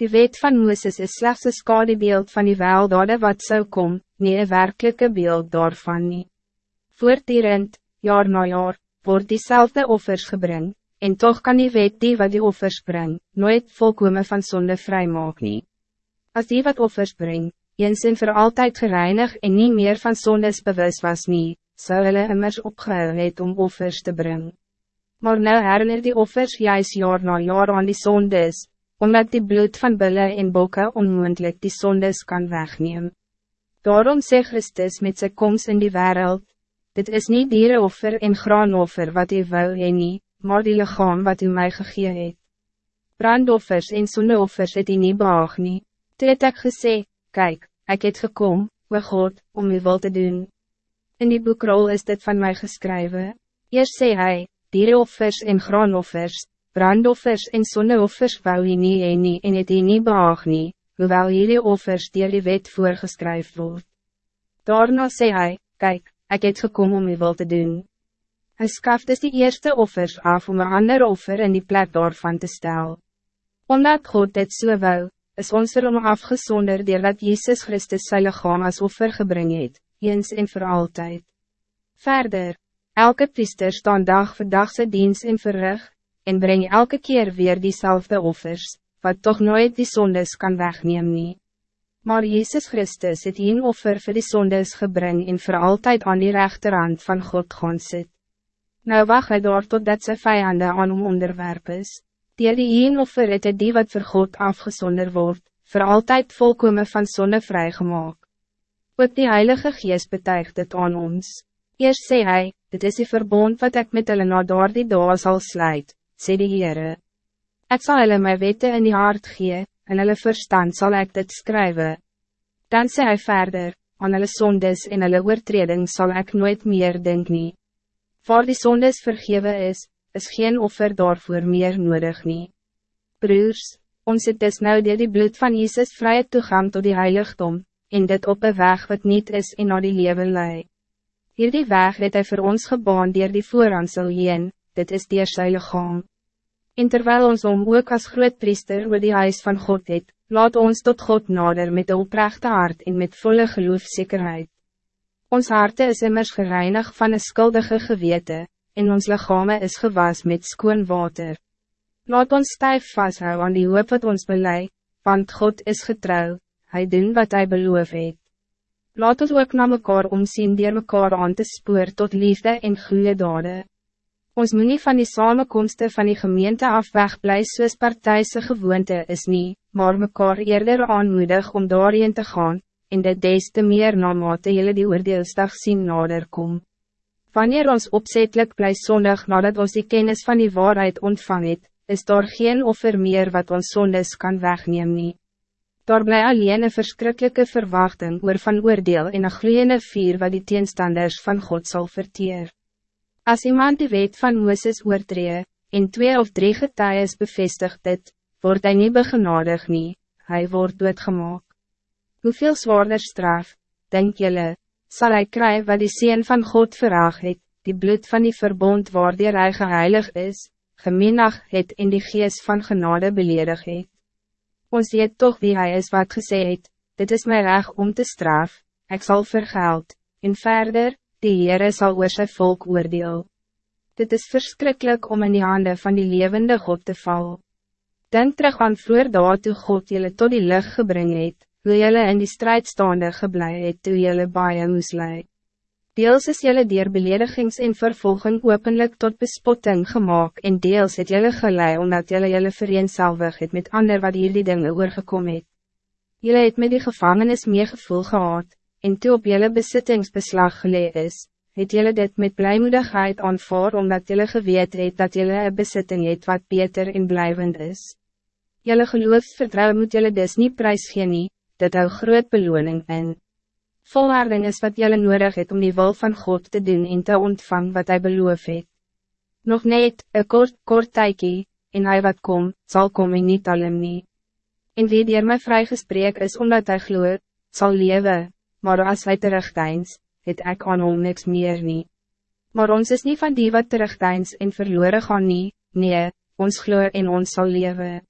Die wet van Moeses is slechts een skadebeeld van die weldade wat zou kom, nie een werkelijke beeld daarvan nie. Voortdurend, jaar na jaar, wordt diezelfde offers gebring, en toch kan die wet die wat die offers bring, nooit volkomen van zonde vrijmaak nie. As die wat offers bring, eens en voor altijd gereinig en niet meer van zondes bewust was nie, zou hulle immers opgehou het om offers te brengen. Maar nou herinner die offers juist jaar na jaar aan die zondes, omdat die bloed van bulle en bokke onmoendlik die zondes kan wegnemen. Daarom sê Christus met zijn komst in die wereld, dit is niet dierenoffer en graanoffer wat u wou en nie, maar die lichaam wat u mij gegee het. Brandoffers en zonneoffers het u nie behaag nie. Toe het ek gesê, kyk, ek het gekom, we God, om u wil te doen. In die boekrol is dit van mij geschreven. Eerst sê hy, dierenofers en graanoffers, brandoffers en sonneoffers wou hy nie en nie en het hy nie behaag nie, hoewel hierdie offers dier die wet voorgeskryf word. Daarna sê hy, kijk, ik het gekom om u wil te doen. Hij skaft dus die eerste offers af om een ander offer in die plek daarvan te stellen. Omdat God dit so wou, is ons er om afgezonder dier dat Jezus Christus sy lichaam as offer gebring het, eens en voor altijd. Verder, elke priester staan dag voor dag sy dienst en verrig, en breng elke keer weer diezelfde offers, wat toch nooit die zondes kan wegnemen. nie. Maar Jezus Christus het een offer voor die zondes gebring en voor altijd aan die rechterhand van God gaan sit. Nou wacht hij door totdat sy vijanden aan hom onderwerp is. Die die een offer het het die wat voor God afgezonder wordt, voor altijd volkomen van zonde vrijgemaak. Ook die Heilige Geest betuigt het aan ons. Eerst zei hij, dit is die verbond wat ik met hulle na door die dag zal sluiten sê die Heere. Ek sal hulle my wette in die hart gee, en hulle verstand zal ik dit skrywe. Dan sê hy verder, aan hulle sondes en hulle oortreding sal ek nooit meer denk nie. Voor die sondes vergewe is, is geen offer daarvoor meer nodig nie. Broers, ons het dus nou dier die bloed van Jesus vrije toegang tot die heiligdom, en dit op een weg wat niet is en na die leven lei. Hierdie weg het hy vir ons gebaan dier die vooransel heen, dit is dier sy lichaam. En terwijl ons om ook als groot priester oor die huis van God het, laat ons tot God nader met de oprechte hart en met volle geloofzekerheid. Ons harte is immers gereinig van een skuldige gewete, en ons lichame is gewas met skoon water. Laat ons stijf vasthou aan die hoop wat ons belei, want God is getrouw, hij doen wat hij beloof het. Laat ons ook na mekaar omsien dier mekaar aan te spoor tot liefde en goede dade. Ons moet nie van die samenkomsten van die gemeente af wegblij soos partijse gewoonte is nie, maar mekaar eerder aanmoedig om daarin te gaan, en dit des te meer naarmate jylle die oordeelsdag sien nader kom. Wanneer ons opzettelijk bly zondig nadat ons die kennis van die waarheid ontvang het, is daar geen offer meer wat ons zondes kan wegneem nie. Daar bly alleen een verschrikkelijke verwachting oor van oordeel en een gloeiende vier wat die teenstanders van God zal verteer. Als iemand die wet van Mooses oortree, en twee of drie getuies bevestigt dit, wordt hij niet begenadig nie, hij wordt doodgemaak. Hoeveel zwaarder straf, denk jullie, zal hij krijgen wat die Seen van God verraag het, die bloed van die verbond waar die hy geheilig is, geminag het in die geest van genade beledig het. Ons weet toch wie hij is wat gesê het, dit is mijn recht om te straf, ik zal vergeld, en verder, die Heere sal oor sy volk oordeel. Dit is verschrikkelijk om in die handen van die levende God te val. Denk terug aan vroeger daar toe God jullie tot die lucht gebring het, hoe jullie in die strijd staande geblei het toe jullie baie moes lei. Deels is jullie dier beledigings en vervolging openlijk tot bespotting gemaakt en deels het jullie gelei omdat jullie jullie vereenselwig het met ander wat hier die dinge oorgekom het. Jullie het met die gevangenis meer gevoel gehad, en toe op jelle besittingsbeslag gelee is, het jelle dit met blijmoedigheid aanvaar omdat jelle geweet het dat jelle een besitting het wat beter en blijvend is. Jelle geloofsvertrouwen moet jelle dus niet prijsgeen nie, dit hou groot beloning in. Volharding is wat jelle nodig het om die wil van God te doen en te ontvang wat hij beloof het. Nog net, een kort, kort tykie, en hij wat kom, zal kom en niet alem nie. En wie dier my vrygespreek is omdat hij gloeit, zal leven maar als wij terugdeins, het ek aan hom niks meer nie. Maar ons is niet van die wat terugdeins en verloren gaan nie, nee, ons gloor en ons zal leven.